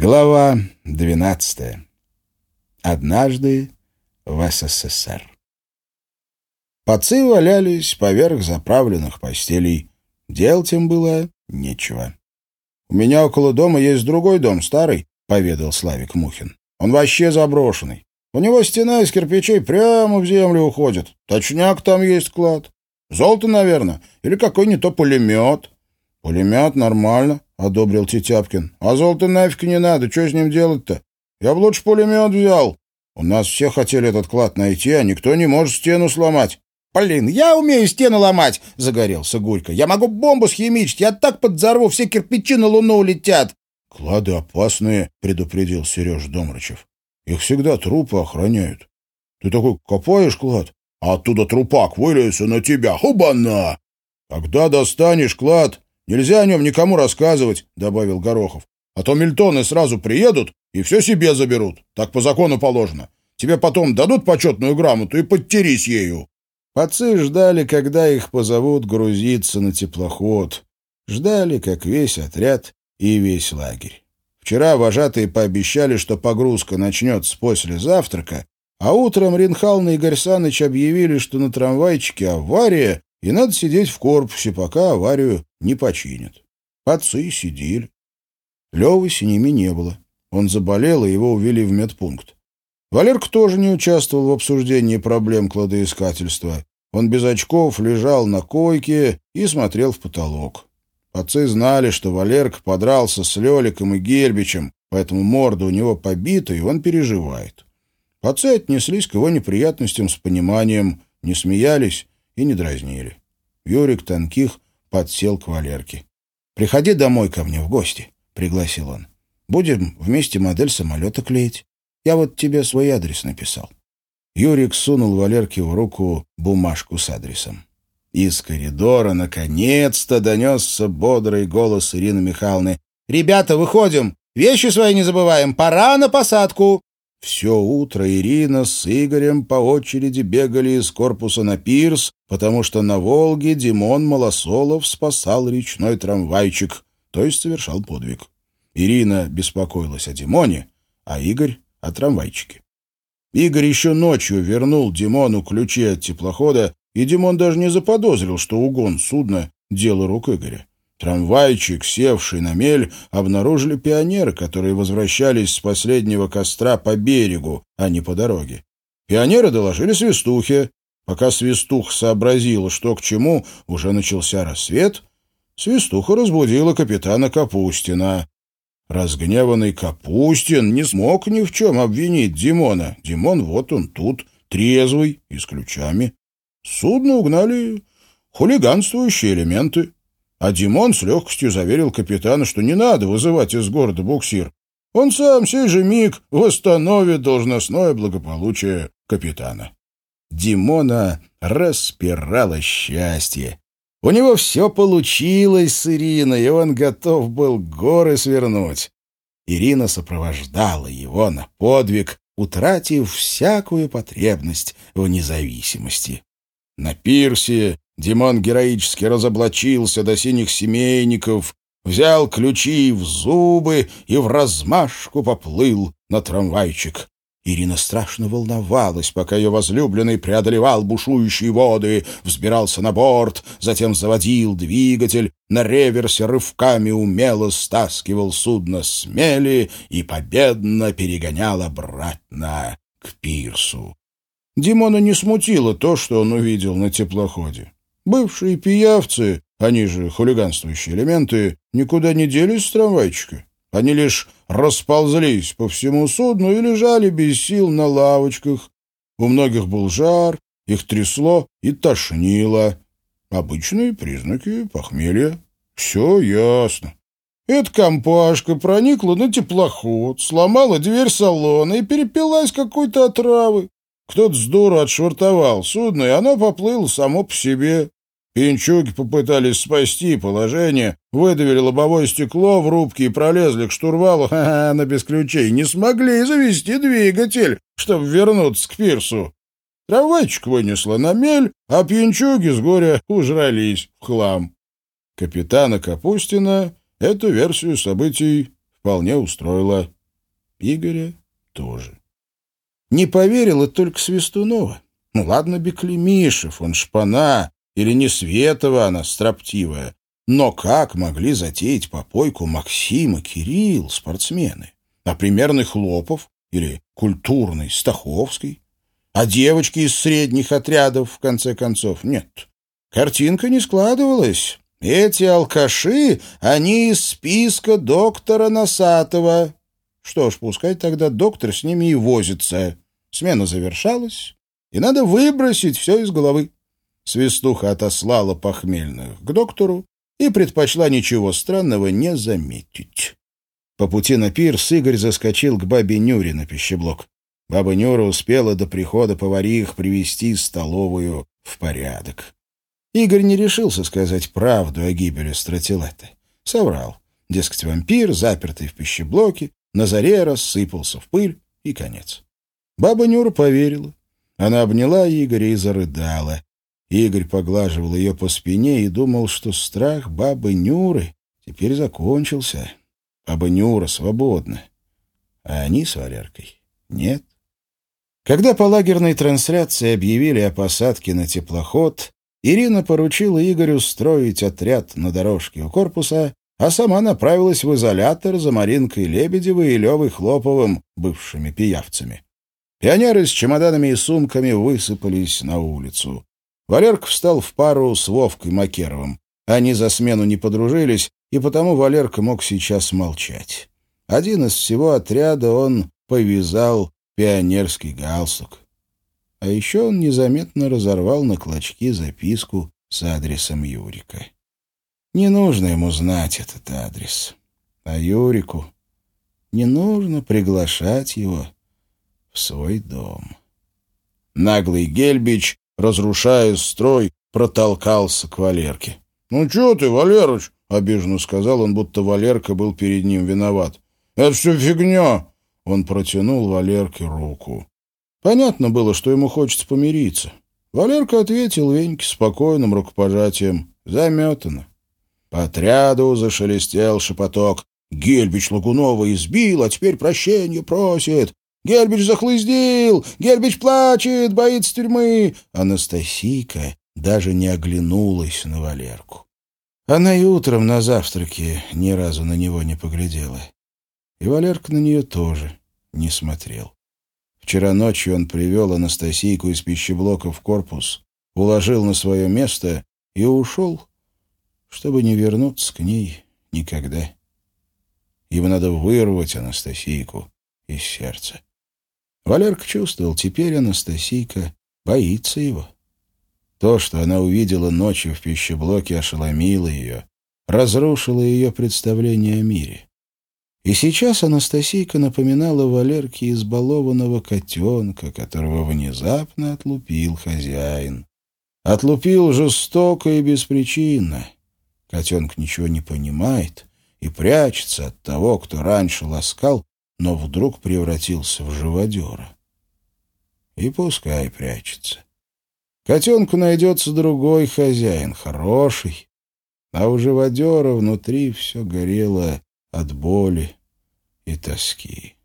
Глава 12. Однажды в СССР. Пацы валялись поверх заправленных постелей. Делать им было нечего. «У меня около дома есть другой дом, старый», — поведал Славик Мухин. «Он вообще заброшенный. У него стена из кирпичей прямо в землю уходит. Точняк там есть клад. Золото, наверное, или какой не то пулемет». «Пулемет нормально», — одобрил Тетяпкин. — А золото нафиг не надо, что с ним делать-то? Я бы лучше пулемет взял. У нас все хотели этот клад найти, а никто не может стену сломать. — Блин, я умею стену ломать! — загорелся Гулька. — Я могу бомбу схимичить, я так подзорву, все кирпичи на луну улетят. — Клады опасные, — предупредил Сереж Домрачев. — Их всегда трупы охраняют. Ты такой копаешь клад, а оттуда трупак вылез на тебя. Хубана! Когда достанешь клад, Нельзя о нем никому рассказывать, — добавил Горохов. А то мильтоны сразу приедут и все себе заберут. Так по закону положено. Тебе потом дадут почетную грамоту и подтерись ею. Пацы ждали, когда их позовут грузиться на теплоход. Ждали, как весь отряд и весь лагерь. Вчера вожатые пообещали, что погрузка начнется после завтрака, а утром Ринхална и Игорь Саныч объявили, что на трамвайчике авария, и надо сидеть в корпусе, пока аварию не починят. Отцы сидели. Левы с ними не было. Он заболел, и его увели в медпункт. Валерка тоже не участвовал в обсуждении проблем кладоискательства. Он без очков лежал на койке и смотрел в потолок. Отцы знали, что Валерка подрался с Леликом и Гербичем, поэтому морда у него побита, и он переживает. Отцы отнеслись к его неприятностям с пониманием, не смеялись и не дразнили. Юрик Танких подсел к Валерке. «Приходи домой ко мне в гости», — пригласил он. «Будем вместе модель самолета клеить. Я вот тебе свой адрес написал». Юрик сунул Валерке в руку бумажку с адресом. Из коридора наконец-то донесся бодрый голос Ирины Михайловны. «Ребята, выходим! Вещи свои не забываем! Пора на посадку!» Все утро Ирина с Игорем по очереди бегали из корпуса на пирс, потому что на Волге Димон Малосолов спасал речной трамвайчик, то есть совершал подвиг. Ирина беспокоилась о Димоне, а Игорь — о трамвайчике. Игорь еще ночью вернул Димону ключи от теплохода, и Димон даже не заподозрил, что угон судна — дело рук Игоря. Трамвайчик, севший на мель, обнаружили пионеры, которые возвращались с последнего костра по берегу, а не по дороге. Пионеры доложили свистухе. Пока свистух сообразил, что к чему, уже начался рассвет, свистуха разбудила капитана Капустина. Разгневанный Капустин не смог ни в чем обвинить Димона. Димон вот он тут, трезвый и с ключами. Судно угнали хулиганствующие элементы. А Димон с легкостью заверил капитана, что не надо вызывать из города буксир. Он сам сей же миг восстановит должностное благополучие капитана. Димона распирало счастье. У него все получилось с Ириной, и он готов был горы свернуть. Ирина сопровождала его на подвиг, утратив всякую потребность в независимости. На пирсе Димон героически разоблачился до синих семейников, взял ключи в зубы и в размашку поплыл на трамвайчик. Ирина страшно волновалась, пока ее возлюбленный преодолевал бушующие воды, взбирался на борт, затем заводил двигатель, на реверсе рывками умело стаскивал судно с мели и победно перегонял обратно к пирсу. Димона не смутило то, что он увидел на теплоходе. Бывшие пиявцы, они же хулиганствующие элементы, никуда не делись с трамвайчика. Они лишь расползлись по всему судну и лежали без сил на лавочках. У многих был жар, их трясло и тошнило. Обычные признаки похмелья. Все ясно. Эта компашка проникла на теплоход, сломала дверь салона и перепилась какой-то отравы. Кто-то с дуру отшвартовал судно, и оно поплыло само по себе. Пинчуги попытались спасти положение, выдавили лобовое стекло в рубке и пролезли к штурвалу, ха -ха, на без ключей. Не смогли завести двигатель, чтобы вернуться к пирсу. Трамвайчик вынесло на мель, а пьянчуги с горя ужрались в хлам. Капитана Капустина эту версию событий вполне устроила. Игоря тоже. Не поверила только Свистунова. Ну ладно, Беклемишев, он шпана, или не Светова она строптивая. Но как могли затеять попойку Максима, Кирилл, спортсмены? А примерный Хлопов или культурный Стаховский? А девочки из средних отрядов, в конце концов, нет. Картинка не складывалась. Эти алкаши, они из списка доктора Носатого. Что ж, пускай тогда доктор с ними и возится. Смена завершалась, и надо выбросить все из головы. Свистуха отослала похмельных к доктору и предпочла ничего странного не заметить. По пути на пирс Игорь заскочил к бабе Нюре на пищеблок. Баба Нюра успела до прихода поварих привести столовую в порядок. Игорь не решился сказать правду о гибели стратилета. Соврал. Дескать, вампир, запертый в пищеблоке, на заре рассыпался в пыль и конец. Баба Нюра поверила. Она обняла Игоря и зарыдала. Игорь поглаживал ее по спине и думал, что страх бабы Нюры теперь закончился. Баба Нюра свободна, а они с Валеркой нет. Когда по лагерной трансляции объявили о посадке на теплоход, Ирина поручила Игорю строить отряд на дорожке у корпуса, а сама направилась в изолятор за Маринкой Лебедевой и Левой Хлоповым, бывшими пиявцами. Пионеры с чемоданами и сумками высыпались на улицу. Валерка встал в пару с Вовкой Макеровым. Они за смену не подружились, и потому Валерка мог сейчас молчать. Один из всего отряда он повязал пионерский галстук. А еще он незаметно разорвал на клочки записку с адресом Юрика. Не нужно ему знать этот адрес. А Юрику не нужно приглашать его в свой дом. Наглый Гельбич, разрушая строй, протолкался к Валерке. «Ну что ты, Валерыч?» — обиженно сказал он, будто Валерка был перед ним виноват. «Это все фигня. Он протянул Валерке руку. Понятно было, что ему хочется помириться. Валерка ответил Веньке спокойным рукопожатием. Заметано. По отряду зашелестел шепоток. Гельбич Лагунова избил, а теперь прощения просит. Гельбич захлыздил! Гельбич плачет, боится тюрьмы!» Анастасийка даже не оглянулась на Валерку. Она и утром на завтраке ни разу на него не поглядела. И Валерка на нее тоже не смотрел. Вчера ночью он привел Анастасийку из пищеблока в корпус, уложил на свое место и ушел, чтобы не вернуться к ней никогда. Ему надо вырвать Анастасийку из сердца. Валерка чувствовал, теперь Анастасийка боится его. То, что она увидела ночью в пищеблоке, ошеломило ее, разрушило ее представление о мире. И сейчас Анастасийка напоминала Валерке избалованного котенка, которого внезапно отлупил хозяин. Отлупил жестоко и беспричинно. Котенок ничего не понимает и прячется от того, кто раньше ласкал, но вдруг превратился в живодера. И пускай прячется. Котенку найдется другой хозяин, хороший, а у живодера внутри все горело от боли и тоски.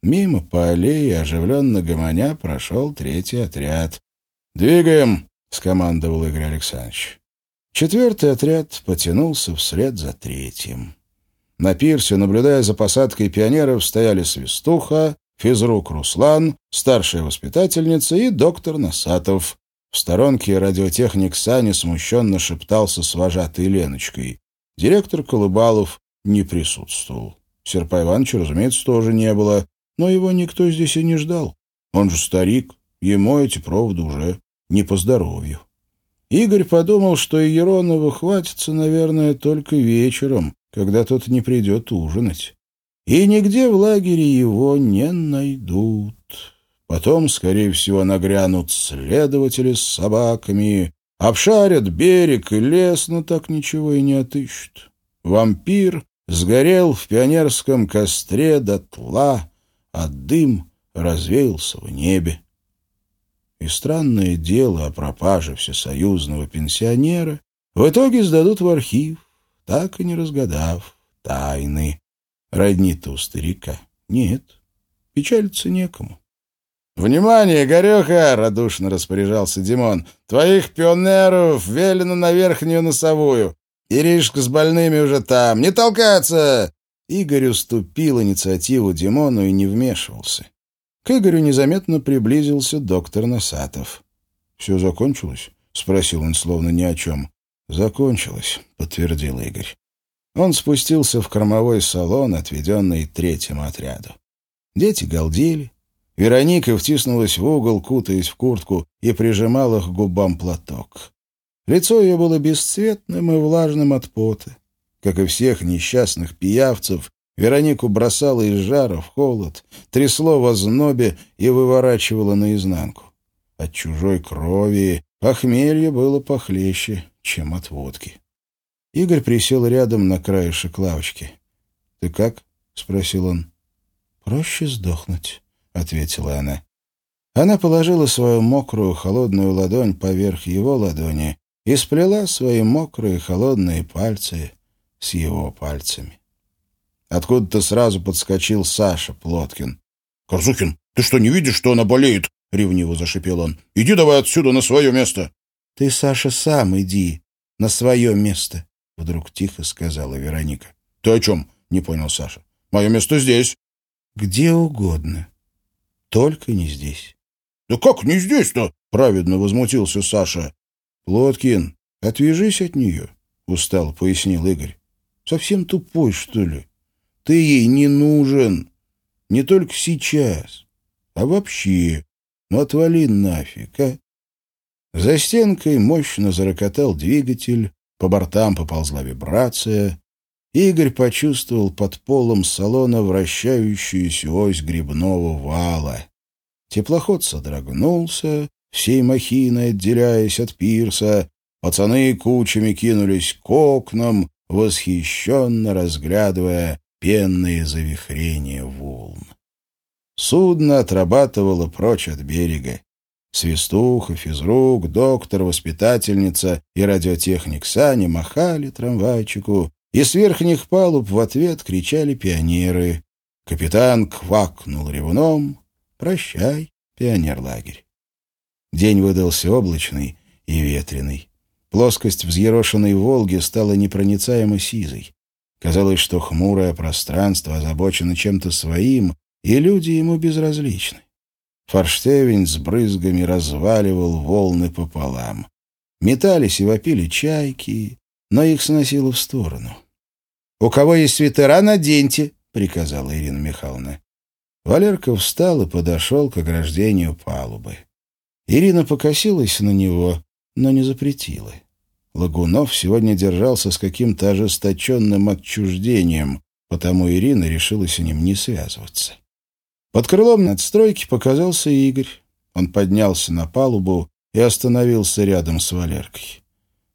Мимо по аллее, оживленно гомоня, прошел третий отряд. «Двигаем!» — скомандовал Игорь Александрович. Четвертый отряд потянулся вслед за третьим. На пирсе, наблюдая за посадкой пионеров, стояли свистуха, физрук Руслан, старшая воспитательница и доктор Насатов. В сторонке радиотехник Сани смущенно шептался с вожатой Леночкой. Директор Колыбалов не присутствовал. Серпа Ивановича, разумеется, тоже не было, но его никто здесь и не ждал. Он же старик, ему эти проводы уже не по здоровью. Игорь подумал, что Еронова хватится, наверное, только вечером, когда тот не придет ужинать. И нигде в лагере его не найдут. Потом, скорее всего, нагрянут следователи с собаками, обшарят берег и лес, но так ничего и не отыщут. Вампир сгорел в пионерском костре дотла, а дым развеялся в небе. И странное дело о пропаже всесоюзного пенсионера в итоге сдадут в архив, так и не разгадав тайны. Родни-то у старика нет. Печалиться некому. «Внимание, Гореха!» — радушно распоряжался Димон. «Твоих пионеров велено на верхнюю носовую. Иришка с больными уже там. Не толкаться!» Игорь уступил инициативу Димону и не вмешивался. К Игорю незаметно приблизился доктор Носатов. «Все закончилось?» — спросил он, словно ни о чем. «Закончилось», — подтвердил Игорь. Он спустился в кормовой салон, отведенный третьему отряду. Дети галдели. Вероника втиснулась в угол, кутаясь в куртку, и прижимала к губам платок. Лицо ее было бесцветным и влажным от пота. Как и всех несчастных пиявцев, Веронику бросало из жара в холод, трясло в ознобе и выворачивало наизнанку. От чужой крови похмелье было похлеще, чем от водки. Игорь присел рядом на краешек лавочки. «Ты как?» — спросил он. «Проще сдохнуть», — ответила она. Она положила свою мокрую, холодную ладонь поверх его ладони и сплела свои мокрые, холодные пальцы с его пальцами. Откуда-то сразу подскочил Саша Плоткин. «Корзукин, ты что, не видишь, что она болеет?» — ревниво зашипел он. «Иди давай отсюда на свое место!» «Ты, Саша, сам иди на свое место!» — вдруг тихо сказала Вероника. «Ты о чем?» — не понял Саша. «Мое место здесь». «Где угодно. Только не здесь». «Да как не здесь-то?» — праведно возмутился Саша. «Плоткин, отвяжись от нее», — устал пояснил Игорь. Совсем тупой, что ли? Ты ей не нужен. Не только сейчас, а вообще. Ну, отвали нафиг, а? За стенкой мощно зарокотал двигатель, по бортам поползла вибрация. Игорь почувствовал под полом салона вращающуюся ось грибного вала. Теплоход содрогнулся, всей махиной отделяясь от пирса. Пацаны кучами кинулись к окнам, восхищенно разглядывая пенные завихрения волн. Судно отрабатывало прочь от берега. Свистуха, физрук, доктор, воспитательница и радиотехник Сани махали трамвайчику, и с верхних палуб в ответ кричали пионеры. Капитан квакнул ревном «Прощай, пионерлагерь». День выдался облачный и ветреный. Плоскость взъерошенной Волги стала непроницаемо сизой. Казалось, что хмурое пространство озабочено чем-то своим, и люди ему безразличны. Форштевень с брызгами разваливал волны пополам. Метались и вопили чайки, но их сносило в сторону. «У кого есть свитера, наденьте», — приказала Ирина Михайловна. Валерка встал и подошел к ограждению палубы. Ирина покосилась на него, но не запретила. Лагунов сегодня держался с каким-то ожесточенным отчуждением, потому Ирина решила с ним не связываться. Под крылом надстройки показался Игорь. Он поднялся на палубу и остановился рядом с Валеркой.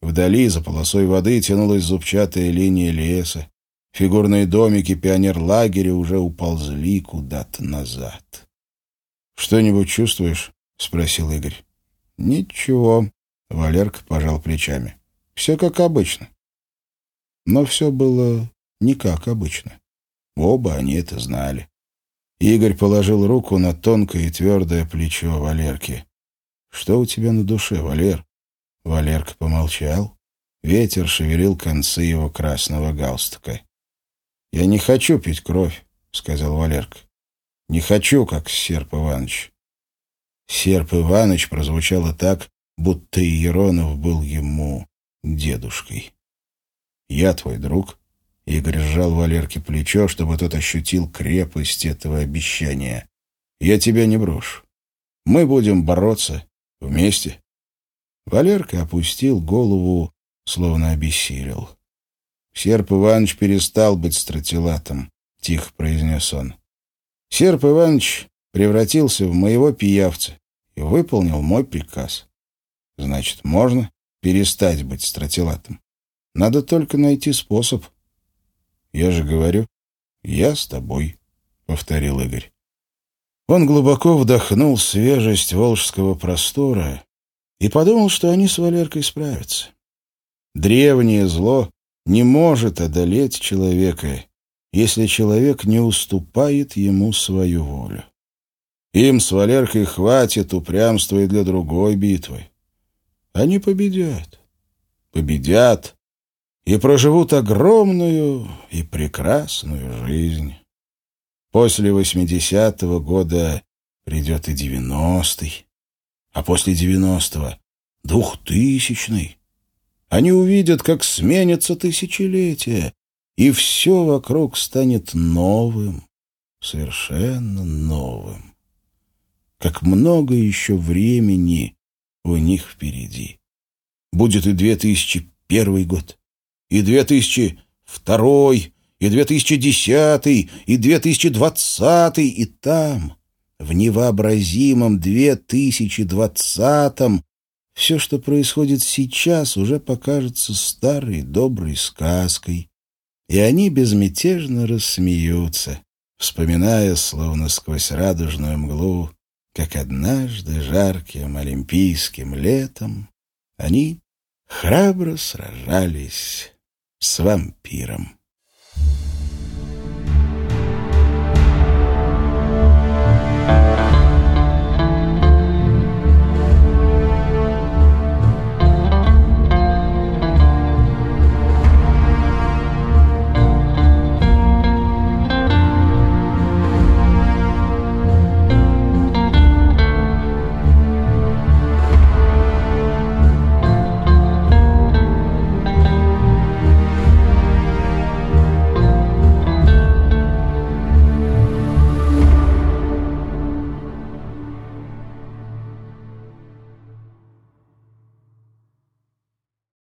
Вдали, за полосой воды, тянулась зубчатая линия леса. Фигурные домики пионерлагеря уже уползли куда-то назад. «Что-нибудь чувствуешь?» — спросил Игорь. «Ничего», — Валерка пожал плечами. Все как обычно. Но все было не как обычно. Оба они это знали. Игорь положил руку на тонкое и твердое плечо Валерки. «Что у тебя на душе, Валер?» Валерка помолчал. Ветер шевелил концы его красного галстука. «Я не хочу пить кровь», — сказал Валерка. «Не хочу, как Серп Иванович». Серп Иванович прозвучало так, будто Еронов был ему дедушкой. «Я твой друг», — Игорь сжал Валерке плечо, чтобы тот ощутил крепость этого обещания. «Я тебя не брошу. Мы будем бороться вместе». Валерка опустил голову, словно обессилел. «Серп Иванович перестал быть стратилатом», — тихо произнес он. «Серп Иванович превратился в моего пиявца и выполнил мой приказ. Значит, можно?» перестать быть стратилатом. Надо только найти способ. Я же говорю, я с тобой, — повторил Игорь. Он глубоко вдохнул свежесть волжского простора и подумал, что они с Валеркой справятся. Древнее зло не может одолеть человека, если человек не уступает ему свою волю. Им с Валеркой хватит упрямства и для другой битвы. Они победят. Победят и проживут огромную и прекрасную жизнь. После восьмидесятого года придет и девяностый, а после девяностого — двухтысячный. Они увидят, как сменятся тысячелетия, и все вокруг станет новым, совершенно новым. Как много еще времени у них впереди. Будет и 2001 год, и 2002, и 2010, и 2020, и там, в невообразимом 2020 все, что происходит сейчас, уже покажется старой доброй сказкой, и они безмятежно рассмеются, вспоминая, словно сквозь радужную мглу, как однажды жарким олимпийским летом они храбро сражались с вампиром.